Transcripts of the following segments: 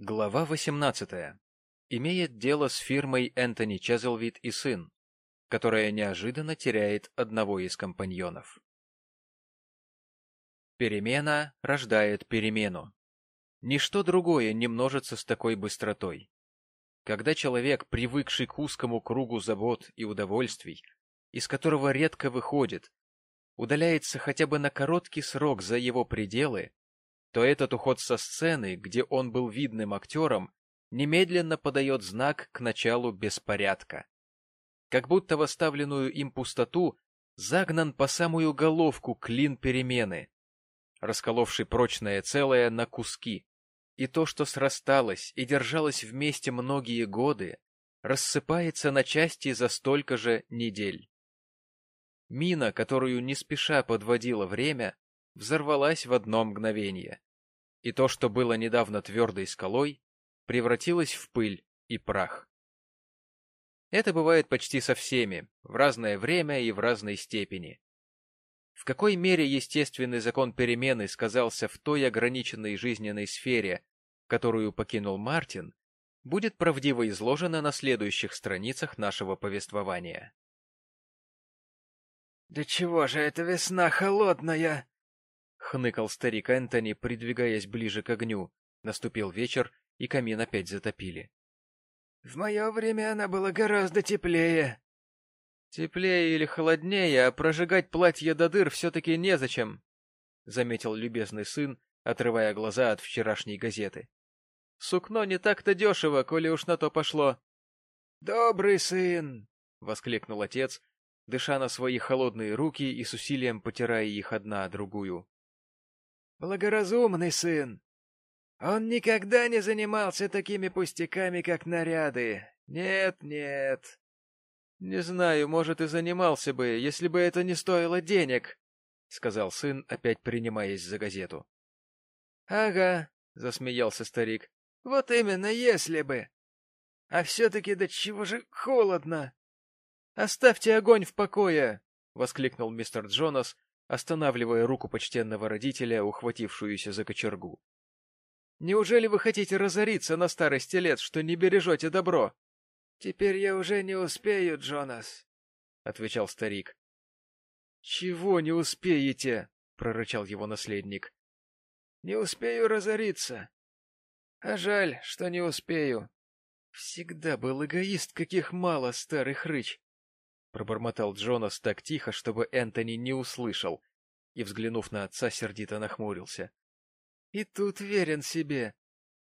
Глава 18. Имеет дело с фирмой Энтони Чезлвид и сын, которая неожиданно теряет одного из компаньонов. Перемена рождает перемену. Ничто другое не множится с такой быстротой. Когда человек, привыкший к узкому кругу забот и удовольствий, из которого редко выходит, удаляется хотя бы на короткий срок за его пределы, то этот уход со сцены, где он был видным актером, немедленно подает знак к началу беспорядка. Как будто в оставленную им пустоту загнан по самую головку клин перемены, расколовший прочное целое на куски, и то, что срасталось и держалось вместе многие годы, рассыпается на части за столько же недель. Мина, которую не спеша подводило время, взорвалась в одно мгновение. И то, что было недавно твердой скалой, превратилось в пыль и прах. Это бывает почти со всеми, в разное время и в разной степени. В какой мере естественный закон перемены сказался в той ограниченной жизненной сфере, которую покинул Мартин, будет правдиво изложено на следующих страницах нашего повествования. «Да чего же эта весна холодная?» — хныкал старик Энтони, придвигаясь ближе к огню. Наступил вечер, и камин опять затопили. — В мое время она была гораздо теплее. — Теплее или холоднее, а прожигать платье до дыр все-таки незачем, — заметил любезный сын, отрывая глаза от вчерашней газеты. — Сукно не так-то дешево, коли уж на то пошло. — Добрый сын! — воскликнул отец, дыша на свои холодные руки и с усилием потирая их одна другую благоразумный сын. Он никогда не занимался такими пустяками, как наряды. Нет, нет. Не знаю, может, и занимался бы, если бы это не стоило денег, — сказал сын, опять принимаясь за газету. — Ага, — засмеялся старик. — Вот именно, если бы. А все-таки до чего же холодно. — Оставьте огонь в покое! — воскликнул мистер Джонас, останавливая руку почтенного родителя, ухватившуюся за кочергу. — Неужели вы хотите разориться на старости лет, что не бережете добро? — Теперь я уже не успею, Джонас, — отвечал старик. — Чего не успеете? — прорычал его наследник. — Не успею разориться. А жаль, что не успею. Всегда был эгоист, каких мало, старый хрыч. — пробормотал Джонас так тихо, чтобы Энтони не услышал, и, взглянув на отца, сердито нахмурился. — И тут верен себе.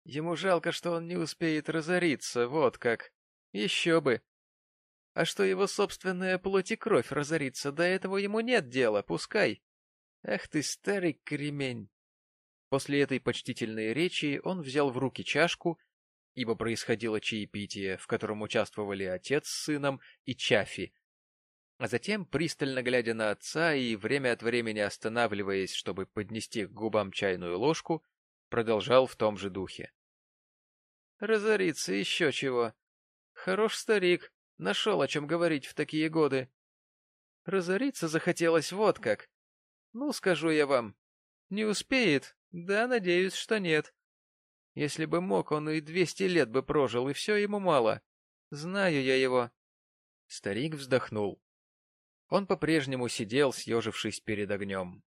Ему жалко, что он не успеет разориться, вот как. Еще бы. А что его собственная плоть и кровь разорится, до этого ему нет дела, пускай. Эх ты, старый кремень! После этой почтительной речи он взял в руки чашку, ибо происходило чаепитие, в котором участвовали отец с сыном и Чафи, а затем, пристально глядя на отца и время от времени останавливаясь, чтобы поднести к губам чайную ложку, продолжал в том же духе. — Разориться еще чего. Хорош старик, нашел о чем говорить в такие годы. Разориться захотелось вот как. Ну, скажу я вам, не успеет, да, надеюсь, что нет. Если бы мог, он и двести лет бы прожил, и все ему мало. Знаю я его. Старик вздохнул. Он по-прежнему сидел, съежившись перед огнем.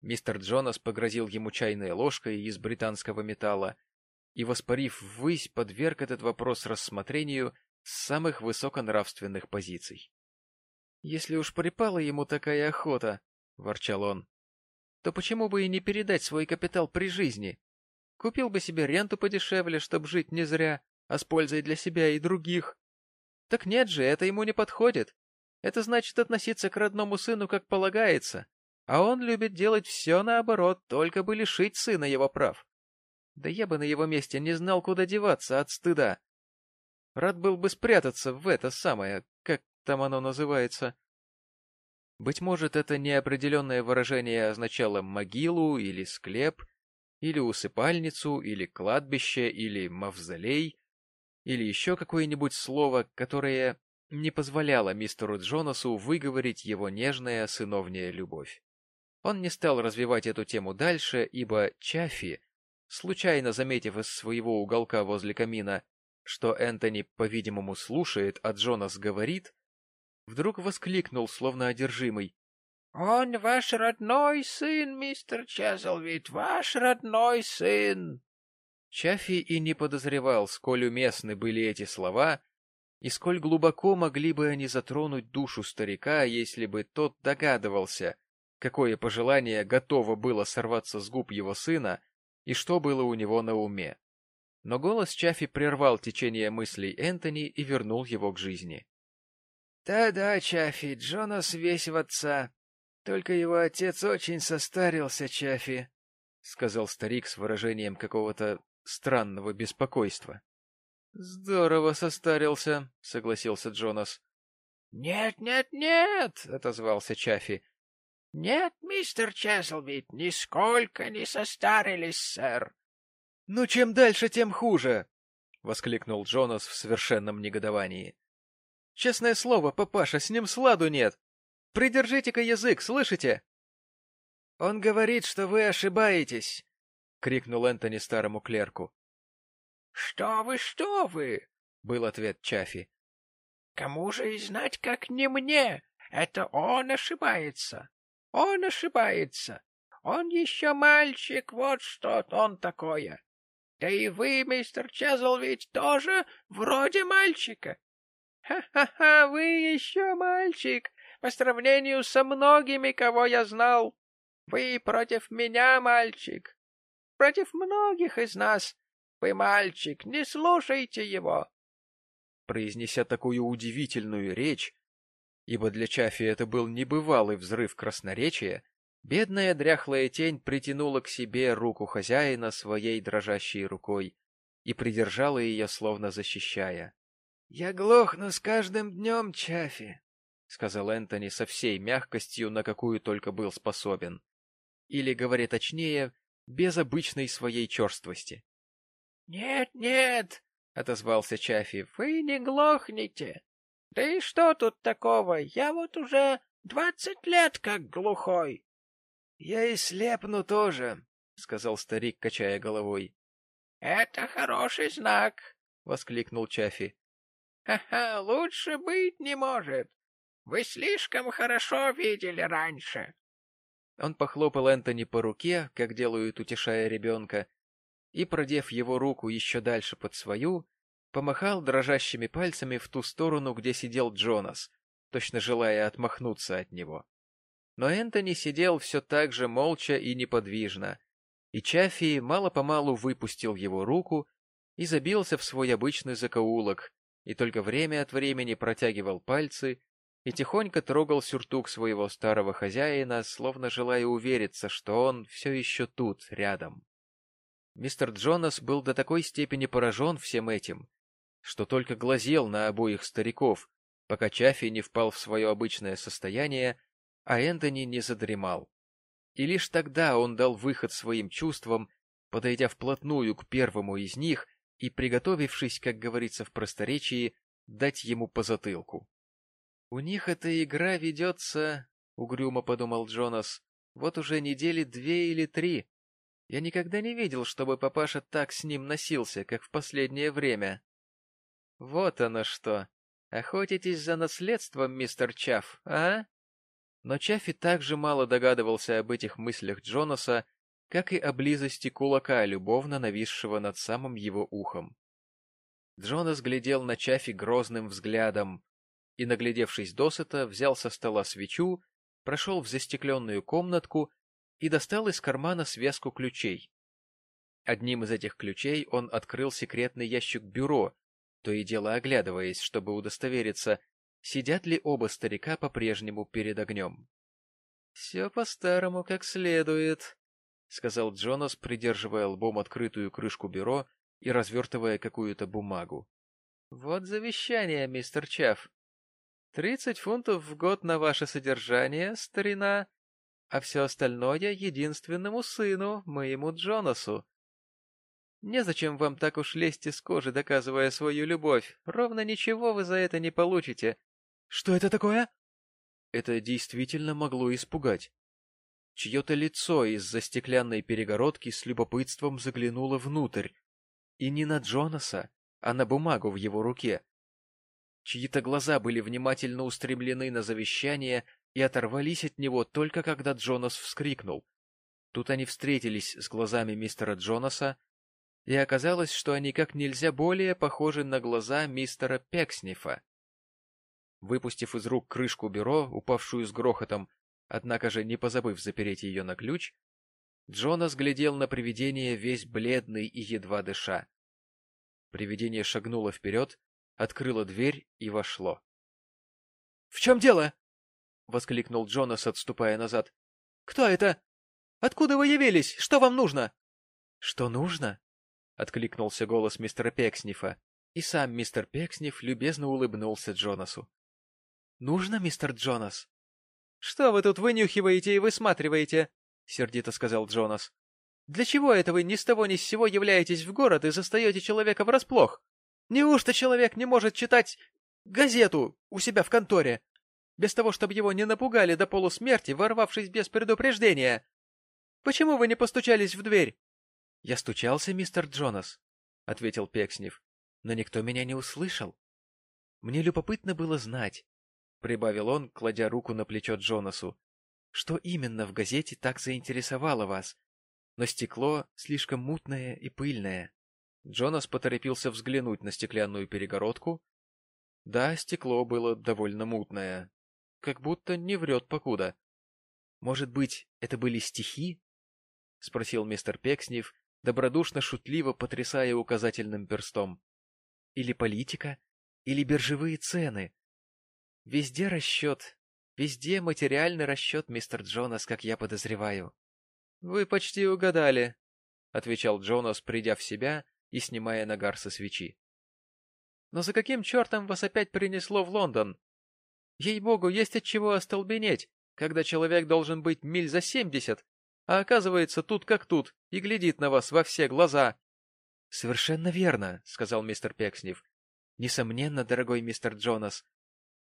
Мистер Джонас погрозил ему чайной ложкой из британского металла и, воспарив ввысь, подверг этот вопрос рассмотрению с самых высоконравственных позиций. — Если уж припала ему такая охота, — ворчал он, — то почему бы и не передать свой капитал при жизни? Купил бы себе ренту подешевле, чтобы жить не зря, а с пользой для себя и других. Так нет же, это ему не подходит. Это значит относиться к родному сыну как полагается, а он любит делать все наоборот, только бы лишить сына его прав. Да я бы на его месте не знал, куда деваться от стыда. Рад был бы спрятаться в это самое, как там оно называется. Быть может, это неопределенное выражение означало могилу или склеп, или усыпальницу, или кладбище, или мавзолей, или еще какое-нибудь слово, которое не позволяла мистеру Джонасу выговорить его нежная сыновняя любовь. Он не стал развивать эту тему дальше, ибо Чаффи, случайно заметив из своего уголка возле камина, что Энтони, по-видимому, слушает, а Джонас говорит, вдруг воскликнул, словно одержимый. — Он ваш родной сын, мистер Чезлвид, ваш родной сын! Чаффи и не подозревал, сколь уместны были эти слова, и сколь глубоко могли бы они затронуть душу старика, если бы тот догадывался, какое пожелание готово было сорваться с губ его сына и что было у него на уме. Но голос Чаффи прервал течение мыслей Энтони и вернул его к жизни. «Да-да, Чаффи, Джонас весь в отца. Только его отец очень состарился, Чаффи», — сказал старик с выражением какого-то странного беспокойства. — Здорово состарился, — согласился Джонас. «Нет, нет, нет!» — отозвался Чаффи. «Нет, мистер Чеслвид, нисколько не состарились, сэр». «Ну, чем дальше, тем хуже!» — воскликнул Джонас в совершенном негодовании. «Честное слово, папаша, с ним сладу нет. Придержите-ка язык, слышите?» «Он говорит, что вы ошибаетесь», — крикнул Энтони старому клерку. — Что вы, что вы? — был ответ Чафи. — Кому же и знать, как не мне? Это он ошибается. Он ошибается. Он еще мальчик, вот что он такое. Да и вы, мистер Чезл, тоже вроде мальчика. Ха-ха-ха, вы еще мальчик, по сравнению со многими, кого я знал. Вы против меня, мальчик против многих из нас. Вы мальчик, не слушайте его. Произнеся такую удивительную речь, ибо для Чафи это был небывалый взрыв красноречия, бедная дряхлая тень притянула к себе руку хозяина своей дрожащей рукой и придержала ее, словно защищая. — Я глохну с каждым днем, Чафи, — сказал Энтони со всей мягкостью, на какую только был способен. Или, говоря точнее, без обычной своей черствости. «Нет, нет!» — отозвался Чафи. «Вы не глохнете! Да и что тут такого? Я вот уже двадцать лет как глухой!» «Я и слепну тоже!» — сказал старик, качая головой. «Это хороший знак!» — воскликнул Чафи. «Ха-ха, лучше быть не может! Вы слишком хорошо видели раньше!» Он похлопал Энтони по руке, как делают, утешая ребенка, и, продев его руку еще дальше под свою, помахал дрожащими пальцами в ту сторону, где сидел Джонас, точно желая отмахнуться от него. Но Энтони сидел все так же молча и неподвижно, и Чаффи мало-помалу выпустил его руку и забился в свой обычный закоулок, и только время от времени протягивал пальцы и тихонько трогал сюртук своего старого хозяина, словно желая увериться, что он все еще тут, рядом. Мистер Джонас был до такой степени поражен всем этим, что только глазел на обоих стариков, пока Чаффи не впал в свое обычное состояние, а Энтони не задремал. И лишь тогда он дал выход своим чувствам, подойдя вплотную к первому из них и приготовившись, как говорится в просторечии, дать ему по затылку. — У них эта игра ведется, — угрюмо подумал Джонас, — вот уже недели две или три. Я никогда не видел, чтобы папаша так с ним носился, как в последнее время. Вот оно что. Охотитесь за наследством, мистер Чафф, а? Но Чаффи также мало догадывался об этих мыслях Джонаса, как и о близости кулака, любовно нависшего над самым его ухом. Джонас глядел на Чаффи грозным взглядом, и, наглядевшись досыта, взял со стола свечу, прошел в застекленную комнатку и достал из кармана связку ключей. Одним из этих ключей он открыл секретный ящик бюро, то и дело оглядываясь, чтобы удостовериться, сидят ли оба старика по-прежнему перед огнем. — Все по-старому, как следует, — сказал Джонас, придерживая лбом открытую крышку бюро и развертывая какую-то бумагу. — Вот завещание, мистер Чафф. Тридцать фунтов в год на ваше содержание, старина, а все остальное единственному сыну, моему Джонасу. Незачем вам так уж лезть из кожи, доказывая свою любовь. Ровно ничего вы за это не получите. Что это такое? Это действительно могло испугать. чье-то лицо из-за стеклянной перегородки с любопытством заглянуло внутрь. И не на Джонаса, а на бумагу в его руке. Чьи-то глаза были внимательно устремлены на завещание и оторвались от него только когда Джонас вскрикнул. Тут они встретились с глазами мистера Джонаса, и оказалось, что они как нельзя более похожи на глаза мистера Пекснифа. Выпустив из рук крышку бюро, упавшую с грохотом, однако же не позабыв запереть ее на ключ, Джонас глядел на привидение весь бледный и едва дыша. Привидение шагнуло вперед, открыло дверь и вошло. — В чем дело? — воскликнул Джонас, отступая назад. — Кто это? Откуда вы явились? Что вам нужно? — Что нужно? — откликнулся голос мистера Пекснифа, и сам мистер Пексниф любезно улыбнулся Джонасу. — Нужно, мистер Джонас? — Что вы тут вынюхиваете и высматриваете? — сердито сказал Джонас. — Для чего это вы ни с того ни с сего являетесь в город и застаете человека врасплох? Неужто человек не может читать газету у себя в конторе, без того, чтобы его не напугали до полусмерти, ворвавшись без предупреждения? Почему вы не постучались в дверь? — Я стучался, мистер Джонас, — ответил Пекснев, — но никто меня не услышал. Мне любопытно было знать, — прибавил он, кладя руку на плечо Джонасу, — что именно в газете так заинтересовало вас, но стекло слишком мутное и пыльное. Джонас поторопился взглянуть на стеклянную перегородку. Да, стекло было довольно мутное. Как будто не врет покуда. Может быть, это были стихи? — спросил мистер Пекснев, добродушно-шутливо потрясая указательным перстом. — Или политика? Или биржевые цены? Везде расчет. Везде материальный расчет, мистер Джонас, как я подозреваю. — Вы почти угадали, — отвечал Джонас, придя в себя и снимая нагар со свечи. — Но за каким чертом вас опять принесло в Лондон? Ей-богу, есть от чего остолбенеть, когда человек должен быть миль за семьдесят, а оказывается тут как тут и глядит на вас во все глаза. — Совершенно верно, — сказал мистер Пекснев. — Несомненно, дорогой мистер Джонас.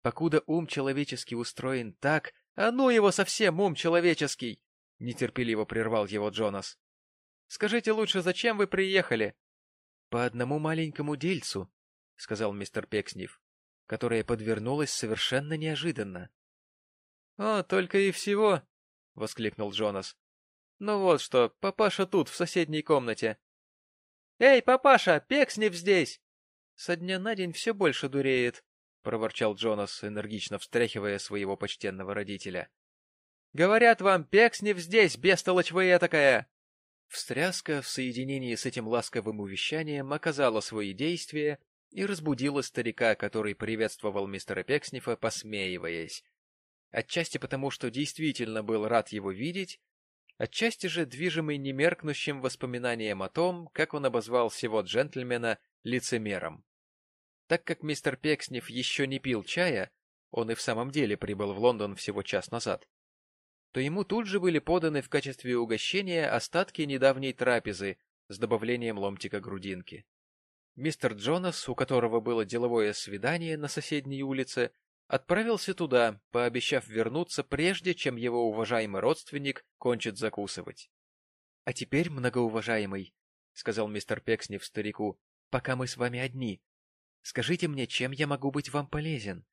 Покуда ум человеческий устроен так... — А ну его совсем, ум человеческий! — нетерпеливо прервал его Джонас. — Скажите лучше, зачем вы приехали? — По одному маленькому дельцу, — сказал мистер Пекснев, которое подвернулось совершенно неожиданно. — О, только и всего! — воскликнул Джонас. — Ну вот что, папаша тут, в соседней комнате. — Эй, папаша, Пекснев здесь! Со дня на день все больше дуреет, — проворчал Джонас, энергично встряхивая своего почтенного родителя. — Говорят вам, Пекснев здесь, бестолочь вы этакая! Встряска в соединении с этим ласковым увещанием оказала свои действия и разбудила старика, который приветствовал мистера Пекснифа, посмеиваясь. Отчасти потому, что действительно был рад его видеть, отчасти же движимый немеркнущим воспоминанием о том, как он обозвал всего джентльмена лицемером. Так как мистер Пекснев еще не пил чая, он и в самом деле прибыл в Лондон всего час назад, то ему тут же были поданы в качестве угощения остатки недавней трапезы с добавлением ломтика грудинки. Мистер Джонас, у которого было деловое свидание на соседней улице, отправился туда, пообещав вернуться, прежде чем его уважаемый родственник кончит закусывать. — А теперь, многоуважаемый, — сказал мистер Пекснев старику, — пока мы с вами одни, скажите мне, чем я могу быть вам полезен?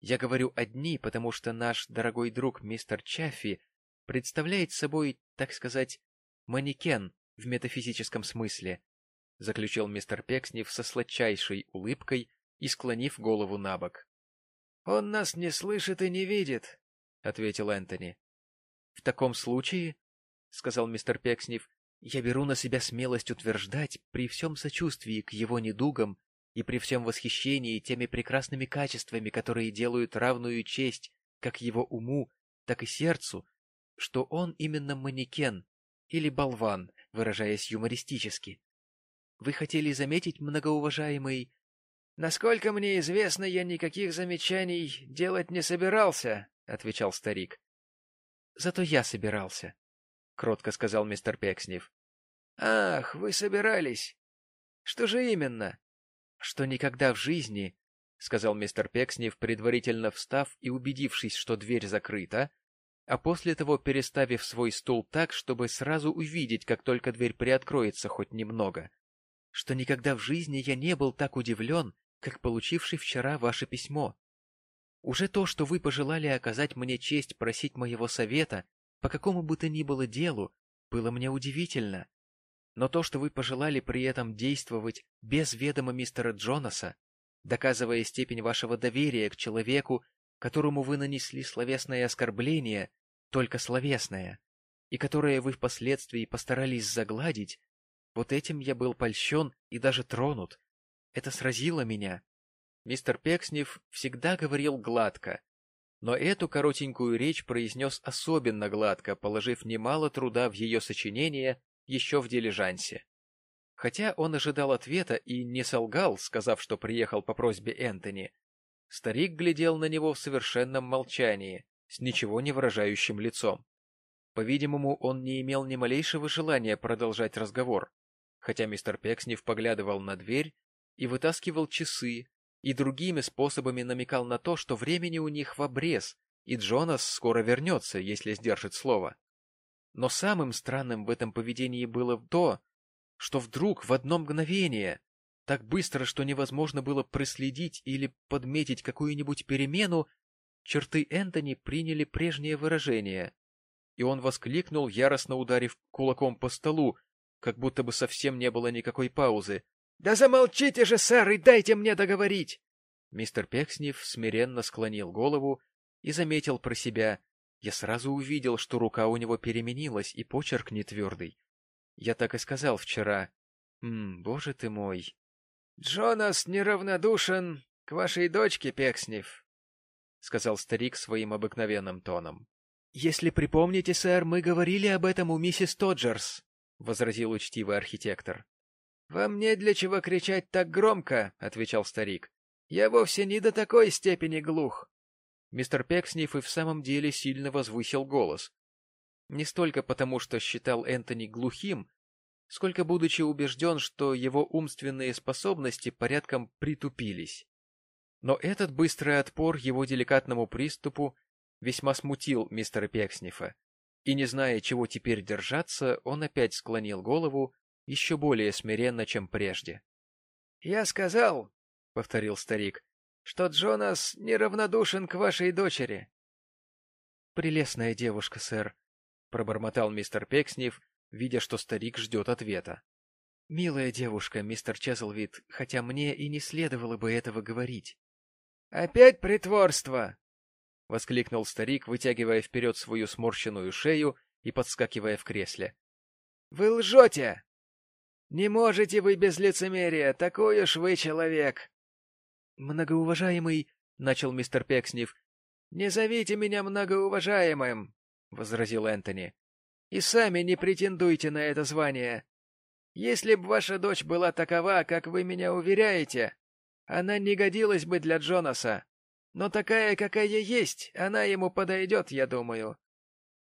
Я говорю «одни», потому что наш дорогой друг мистер Чаффи представляет собой, так сказать, манекен в метафизическом смысле, — заключил мистер Пекснев со сладчайшей улыбкой и склонив голову на бок. — Он нас не слышит и не видит, — ответил Энтони. — В таком случае, — сказал мистер Пекснев, — я беру на себя смелость утверждать при всем сочувствии к его недугам и при всем восхищении теми прекрасными качествами, которые делают равную честь как его уму, так и сердцу, что он именно манекен или болван, выражаясь юмористически. Вы хотели заметить, многоуважаемый... — Насколько мне известно, я никаких замечаний делать не собирался, — отвечал старик. — Зато я собирался, — кротко сказал мистер Пекснев. — Ах, вы собирались. Что же именно? что никогда в жизни, — сказал мистер Пекснев, предварительно встав и убедившись, что дверь закрыта, а после того переставив свой стул так, чтобы сразу увидеть, как только дверь приоткроется хоть немного, что никогда в жизни я не был так удивлен, как получивший вчера ваше письмо. Уже то, что вы пожелали оказать мне честь просить моего совета по какому бы то ни было делу, было мне удивительно. Но то, что вы пожелали при этом действовать без ведома мистера Джонаса, доказывая степень вашего доверия к человеку, которому вы нанесли словесное оскорбление, только словесное, и которое вы впоследствии постарались загладить, вот этим я был польщен и даже тронут. Это сразило меня. Мистер Пекснев всегда говорил гладко, но эту коротенькую речь произнес особенно гладко, положив немало труда в ее сочинение еще в дилижансе. Хотя он ожидал ответа и не солгал, сказав, что приехал по просьбе Энтони, Старик глядел на него в совершенном молчании, с ничего не выражающим лицом. По-видимому, он не имел ни малейшего желания продолжать разговор, хотя мистер Пекснев поглядывал на дверь и вытаскивал часы, и другими способами намекал на то, что времени у них в обрез, и Джонас скоро вернется, если сдержит слово. Но самым странным в этом поведении было то, что вдруг в одно мгновение так быстро, что невозможно было проследить или подметить какую-нибудь перемену, черты Энтони приняли прежнее выражение, и он воскликнул, яростно ударив кулаком по столу, как будто бы совсем не было никакой паузы. — Да замолчите же, сэр, и дайте мне договорить! Мистер Пекснев смиренно склонил голову и заметил про себя. Я сразу увидел, что рука у него переменилась, и почерк не твердый. Я так и сказал вчера. М, боже ты мой, — Джонас неравнодушен к вашей дочке, Пекснев, — сказал старик своим обыкновенным тоном. — Если припомните, сэр, мы говорили об этом у миссис Тоджерс, — возразил учтивый архитектор. — Вам не для чего кричать так громко, — отвечал старик. — Я вовсе не до такой степени глух. Мистер Пекснев и в самом деле сильно возвысил голос. Не столько потому, что считал Энтони глухим, сколько будучи убежден, что его умственные способности порядком притупились. Но этот быстрый отпор его деликатному приступу весьма смутил мистера Пекснифа, и, не зная, чего теперь держаться, он опять склонил голову еще более смиренно, чем прежде. — Я сказал, — повторил старик, — что Джонас неравнодушен к вашей дочери. — Прелестная девушка, сэр, — пробормотал мистер Пекснев, видя, что старик ждет ответа. — Милая девушка, мистер Чезлвид, хотя мне и не следовало бы этого говорить. — Опять притворство! — воскликнул старик, вытягивая вперед свою сморщенную шею и подскакивая в кресле. — Вы лжете! Не можете вы без лицемерия, такой уж вы человек! — Многоуважаемый, — начал мистер Пекснев. — Не зовите меня многоуважаемым, — возразил Энтони и сами не претендуйте на это звание. Если б ваша дочь была такова, как вы меня уверяете, она не годилась бы для Джонаса. Но такая, какая есть, она ему подойдет, я думаю.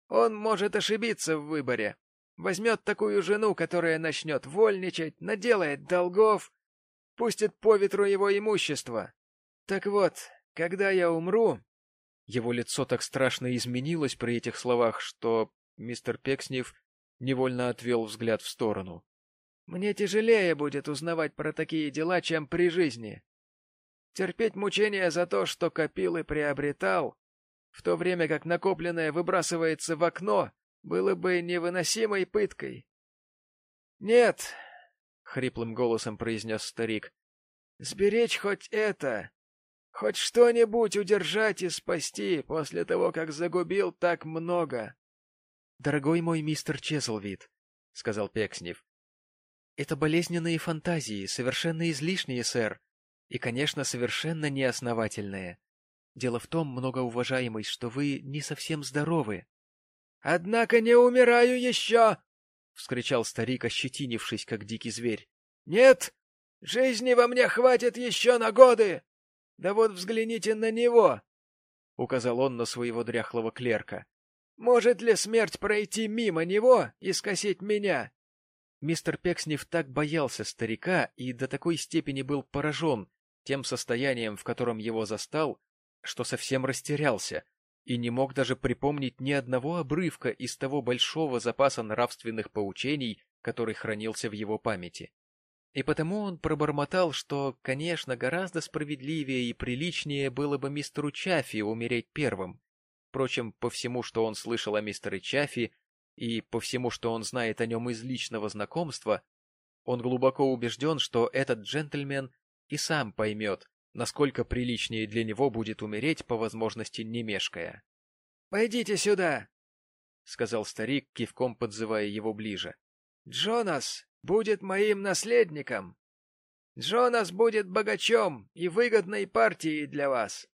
Он может ошибиться в выборе. Возьмет такую жену, которая начнет вольничать, наделает долгов, пустит по ветру его имущество. Так вот, когда я умру... Его лицо так страшно изменилось при этих словах, что Мистер Пекснев невольно отвел взгляд в сторону. — Мне тяжелее будет узнавать про такие дела, чем при жизни. Терпеть мучения за то, что копил и приобретал, в то время как накопленное выбрасывается в окно, было бы невыносимой пыткой. — Нет, — хриплым голосом произнес старик, — сберечь хоть это, хоть что-нибудь удержать и спасти после того, как загубил так много. — Дорогой мой мистер Чезлвид, — сказал Пекснев, — это болезненные фантазии, совершенно излишние, сэр, и, конечно, совершенно неосновательные. Дело в том, многоуважаемый, что вы не совсем здоровы. — Однако не умираю еще! — вскричал старик, ощетинившись, как дикий зверь. — Нет, жизни во мне хватит еще на годы! Да вот взгляните на него! — указал он на своего дряхлого клерка. Может ли смерть пройти мимо него и скосить меня? Мистер Пекснев так боялся старика и до такой степени был поражен тем состоянием, в котором его застал, что совсем растерялся и не мог даже припомнить ни одного обрывка из того большого запаса нравственных поучений, который хранился в его памяти. И потому он пробормотал, что, конечно, гораздо справедливее и приличнее было бы мистеру Чаффи умереть первым. Впрочем, по всему, что он слышал о мистере Чаффи, и по всему, что он знает о нем из личного знакомства, он глубоко убежден, что этот джентльмен и сам поймет, насколько приличнее для него будет умереть, по возможности не мешкая. — Пойдите сюда! — сказал старик, кивком подзывая его ближе. — Джонас будет моим наследником. Джонас будет богачом и выгодной партией для вас.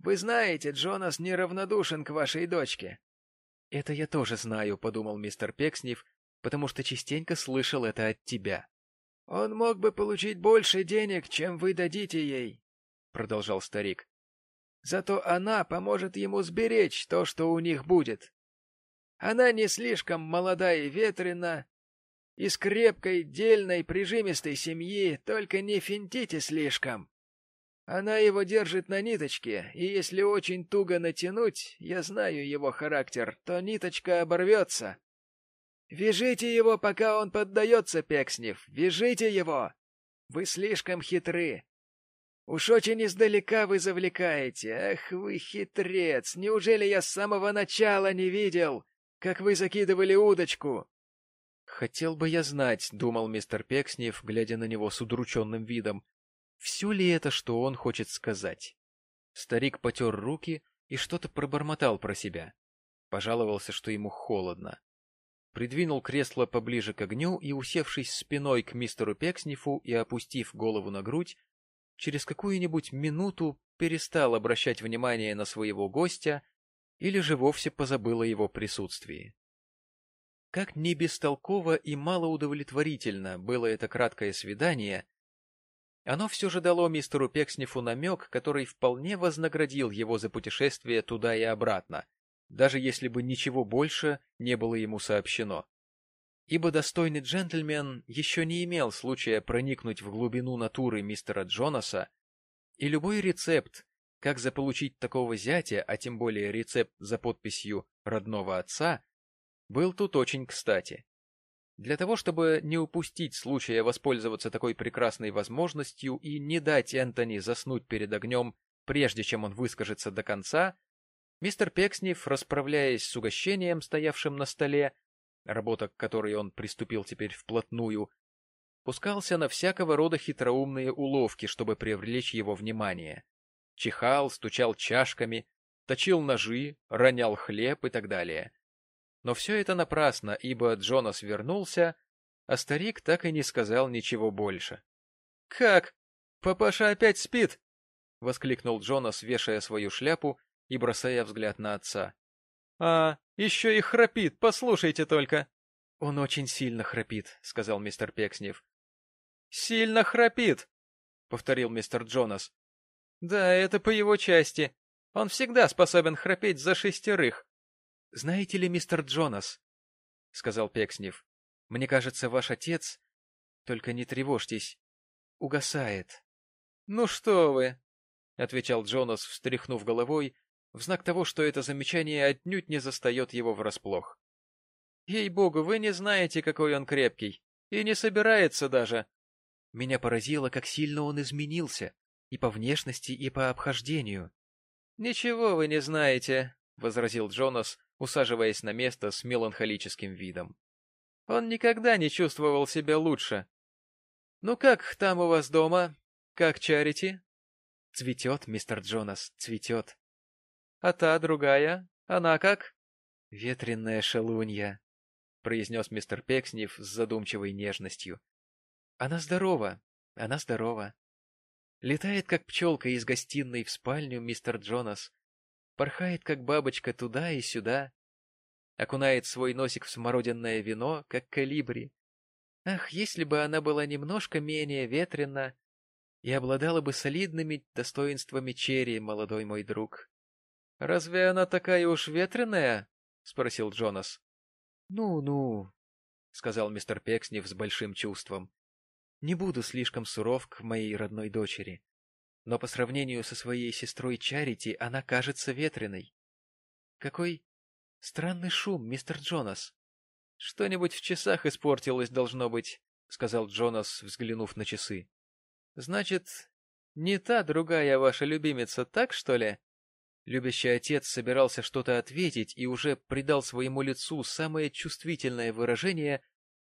Вы знаете, Джонас неравнодушен к вашей дочке. — Это я тоже знаю, — подумал мистер Пекснев, потому что частенько слышал это от тебя. — Он мог бы получить больше денег, чем вы дадите ей, — продолжал старик. — Зато она поможет ему сберечь то, что у них будет. Она не слишком молода и ветрена, из крепкой, дельной, прижимистой семьи, только не финтите слишком. Она его держит на ниточке, и если очень туго натянуть, я знаю его характер, то ниточка оборвется. Вяжите его, пока он поддается, Пекснев, вяжите его! Вы слишком хитры. Уж очень издалека вы завлекаете. Ах вы хитрец! Неужели я с самого начала не видел, как вы закидывали удочку? «Хотел бы я знать», — думал мистер Пекснев, глядя на него с удрученным видом, — «все ли это, что он хочет сказать?» Старик потер руки и что-то пробормотал про себя. Пожаловался, что ему холодно. Придвинул кресло поближе к огню и, усевшись спиной к мистеру Пекснифу и опустив голову на грудь, через какую-нибудь минуту перестал обращать внимание на своего гостя или же вовсе позабыл о его присутствии. Как не бестолково и малоудовлетворительно было это краткое свидание, оно все же дало мистеру Пекснифу намек, который вполне вознаградил его за путешествие туда и обратно, даже если бы ничего больше не было ему сообщено. Ибо достойный джентльмен еще не имел случая проникнуть в глубину натуры мистера Джонаса, и любой рецепт, как заполучить такого зятя, а тем более рецепт за подписью родного отца, был тут очень кстати. Для того, чтобы не упустить случая воспользоваться такой прекрасной возможностью и не дать Энтони заснуть перед огнем, прежде чем он выскажется до конца, мистер Пекснев, расправляясь с угощением, стоявшим на столе, работа к которой он приступил теперь вплотную, пускался на всякого рода хитроумные уловки, чтобы привлечь его внимание. Чихал, стучал чашками, точил ножи, ронял хлеб и так далее. Но все это напрасно, ибо Джонас вернулся, а старик так и не сказал ничего больше. — Как? Папаша опять спит? — воскликнул Джонас, вешая свою шляпу и бросая взгляд на отца. — А, еще и храпит, послушайте только. — Он очень сильно храпит, — сказал мистер Пекснев. — Сильно храпит, — повторил мистер Джонас. — Да, это по его части. Он всегда способен храпеть за шестерых. — Знаете ли, мистер Джонас, — сказал Пекснев, — мне кажется, ваш отец, только не тревожьтесь, угасает. — Ну что вы, — отвечал Джонас, встряхнув головой, в знак того, что это замечание отнюдь не застает его врасплох. — Ей-богу, вы не знаете, какой он крепкий, и не собирается даже. Меня поразило, как сильно он изменился, и по внешности, и по обхождению. — Ничего вы не знаете, — возразил Джонас, усаживаясь на место с меланхолическим видом. Он никогда не чувствовал себя лучше. «Ну как там у вас дома? Как Чарити?» «Цветет, мистер Джонас, цветет». «А та другая? Она как?» «Ветреная шалунья», — произнес мистер Пекснев с задумчивой нежностью. «Она здорова, она здорова. Летает, как пчелка из гостиной в спальню, мистер Джонас, порхает, как бабочка, туда и сюда, окунает свой носик в смородинное вино, как калибри. Ах, если бы она была немножко менее ветрена и обладала бы солидными достоинствами черри, молодой мой друг. — Разве она такая уж ветреная? — спросил Джонас. «Ну, — Ну-ну, — сказал мистер Пекснев с большим чувством. — Не буду слишком суров к моей родной дочери но по сравнению со своей сестрой Чарити она кажется ветреной. Какой странный шум, мистер Джонас. Что-нибудь в часах испортилось, должно быть, — сказал Джонас, взглянув на часы. — Значит, не та другая ваша любимица, так что ли? Любящий отец собирался что-то ответить и уже придал своему лицу самое чувствительное выражение,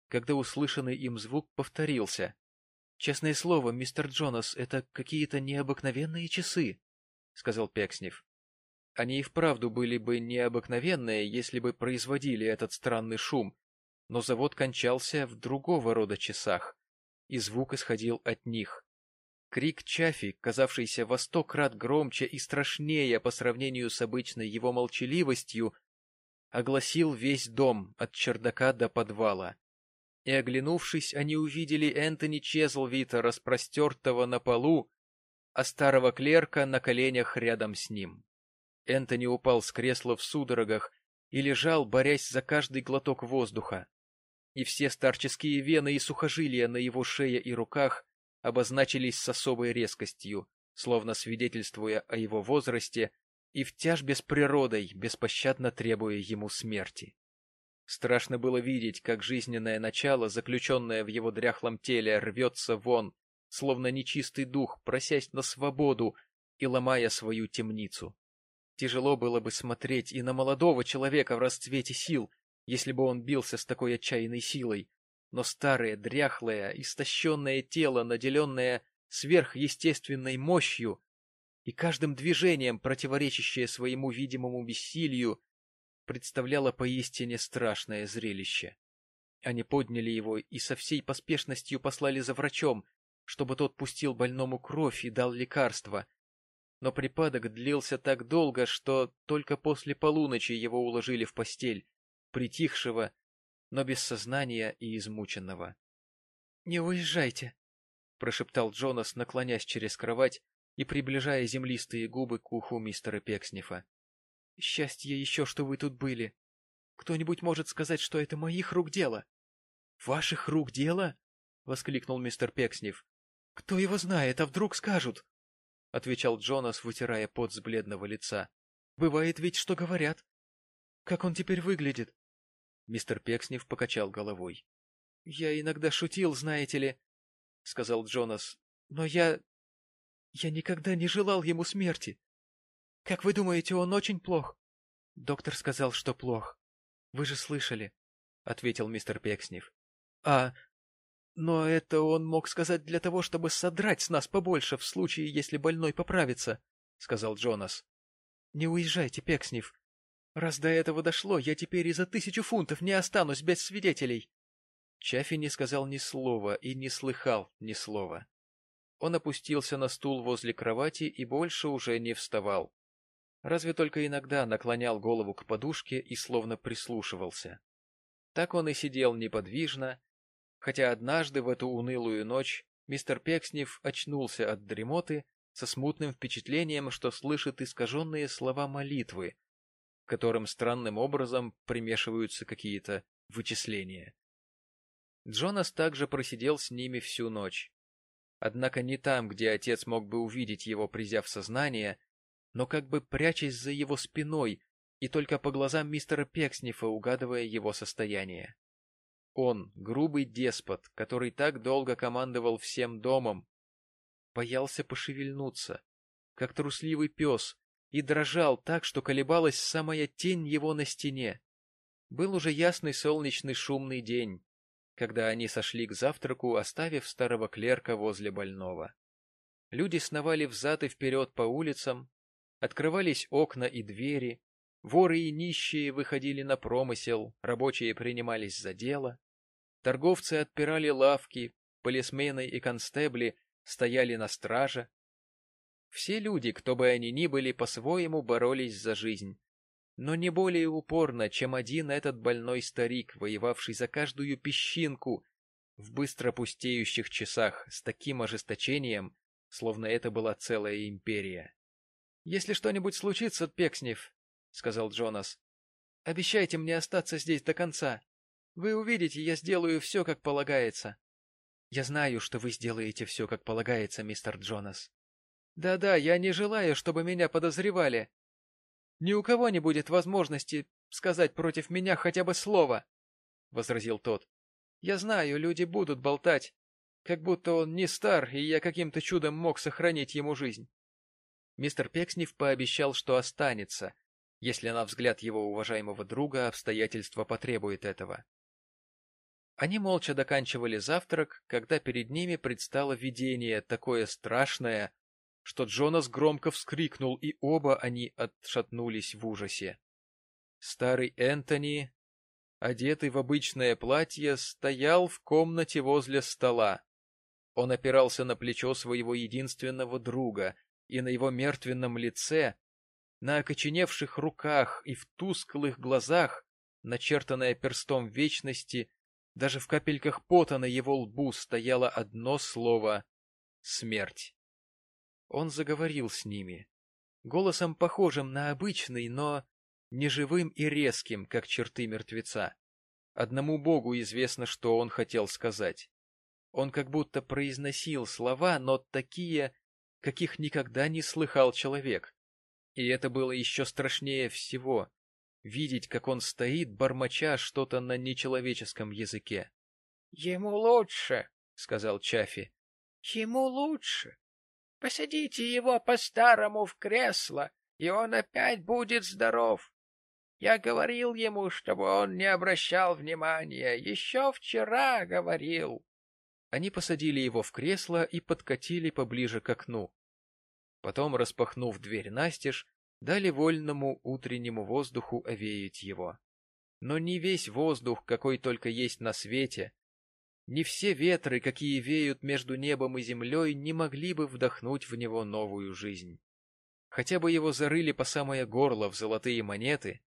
когда услышанный им звук повторился. — Честное слово, мистер Джонас, это какие-то необыкновенные часы, — сказал Пекснев. Они и вправду были бы необыкновенные, если бы производили этот странный шум, но завод кончался в другого рода часах, и звук исходил от них. Крик Чафи, казавшийся во сто крат громче и страшнее по сравнению с обычной его молчаливостью, огласил весь дом от чердака до подвала. И, оглянувшись, они увидели Энтони Чезлвита, распростертого на полу, а старого клерка на коленях рядом с ним. Энтони упал с кресла в судорогах и лежал, борясь за каждый глоток воздуха. И все старческие вены и сухожилия на его шее и руках обозначились с особой резкостью, словно свидетельствуя о его возрасте и в тяжбе с природой, беспощадно требуя ему смерти. Страшно было видеть, как жизненное начало, заключенное в его дряхлом теле, рвется вон, словно нечистый дух, просясь на свободу и ломая свою темницу. Тяжело было бы смотреть и на молодого человека в расцвете сил, если бы он бился с такой отчаянной силой, но старое, дряхлое, истощенное тело, наделенное сверхъестественной мощью и каждым движением, противоречащее своему видимому бессилию, представляло поистине страшное зрелище. Они подняли его и со всей поспешностью послали за врачом, чтобы тот пустил больному кровь и дал лекарство, но припадок длился так долго, что только после полуночи его уложили в постель, притихшего, но без сознания и измученного. — Не уезжайте, — прошептал Джонас, наклонясь через кровать и приближая землистые губы к уху мистера Пекснифа. — Счастье еще, что вы тут были. Кто-нибудь может сказать, что это моих рук дело? — Ваших рук дело? — воскликнул мистер Пекснев. — Кто его знает, а вдруг скажут? — отвечал Джонас, вытирая пот с бледного лица. — Бывает ведь, что говорят. Как он теперь выглядит? Мистер Пекснев покачал головой. — Я иногда шутил, знаете ли, — сказал Джонас, — но я... я никогда не желал ему смерти. Как вы думаете, он очень плох? Доктор сказал, что плох. Вы же слышали, — ответил мистер Пекснев. — А но это он мог сказать для того, чтобы содрать с нас побольше в случае, если больной поправится, — сказал Джонас. — Не уезжайте, Пекснев. Раз до этого дошло, я теперь и за тысячу фунтов не останусь без свидетелей. Чаффи не сказал ни слова и не слыхал ни слова. Он опустился на стул возле кровати и больше уже не вставал. Разве только иногда наклонял голову к подушке и словно прислушивался. Так он и сидел неподвижно, хотя однажды в эту унылую ночь мистер Пекснев очнулся от дремоты со смутным впечатлением, что слышит искаженные слова молитвы, которым странным образом примешиваются какие-то вычисления. Джонас также просидел с ними всю ночь. Однако не там, где отец мог бы увидеть его, призяв сознание, но как бы прячась за его спиной и только по глазам мистера Пекснифа угадывая его состояние. Он, грубый деспот, который так долго командовал всем домом, боялся пошевельнуться, как трусливый пес, и дрожал так, что колебалась самая тень его на стене. Был уже ясный солнечный шумный день, когда они сошли к завтраку, оставив старого клерка возле больного. Люди сновали взад и вперед по улицам, открывались окна и двери, Воры и нищие выходили на промысел, рабочие принимались за дело. Торговцы отпирали лавки, полисмены и констебли стояли на страже. Все люди, кто бы они ни были, по-своему боролись за жизнь. Но не более упорно, чем один этот больной старик, воевавший за каждую песчинку в быстро пустеющих часах с таким ожесточением, словно это была целая империя. — Если что-нибудь случится, Пекснев, — сказал Джонас. — Обещайте мне остаться здесь до конца. Вы увидите, я сделаю все, как полагается. — Я знаю, что вы сделаете все, как полагается, мистер Джонас. Да — Да-да, я не желаю, чтобы меня подозревали. Ни у кого не будет возможности сказать против меня хотя бы слово, — возразил тот. — Я знаю, люди будут болтать, как будто он не стар, и я каким-то чудом мог сохранить ему жизнь. Мистер Пекснев пообещал, что останется, если на взгляд его уважаемого друга обстоятельства потребует этого. Они молча доканчивали завтрак, когда перед ними предстало видение такое страшное, что Джонас громко вскрикнул, и оба они отшатнулись в ужасе. Старый Энтони, одетый в обычное платье, стоял в комнате возле стола. Он опирался на плечо своего единственного друга, и на его мертвенном лице, на окоченевших руках и в тусклых глазах, начертанное перстом вечности, даже в капельках пота на его лбу стояло одно слово — смерть. Он заговорил с ними, голосом похожим на обычный, но неживым и резким, как черты мертвеца. Одному Богу известно, что он хотел сказать. Он как будто произносил слова, но такие, каких никогда не слыхал человек. И это было еще страшнее всего — видеть, как он стоит, бормоча что-то на нечеловеческом языке. — Ему лучше, — сказал Чафи. — Ему лучше. Посадите его по-старому в кресло, и он опять будет здоров. Я говорил ему, чтобы он не обращал внимания. Еще вчера говорил. Они посадили его в кресло и подкатили поближе к окну. Потом, распахнув дверь настежь, дали вольному утреннему воздуху овеять его. Но не весь воздух, какой только есть на свете, не все ветры, какие веют между небом и землей, не могли бы вдохнуть в него новую жизнь. Хотя бы его зарыли по самое горло в золотые монеты,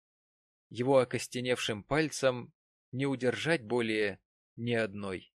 его окостеневшим пальцем не удержать более ни одной.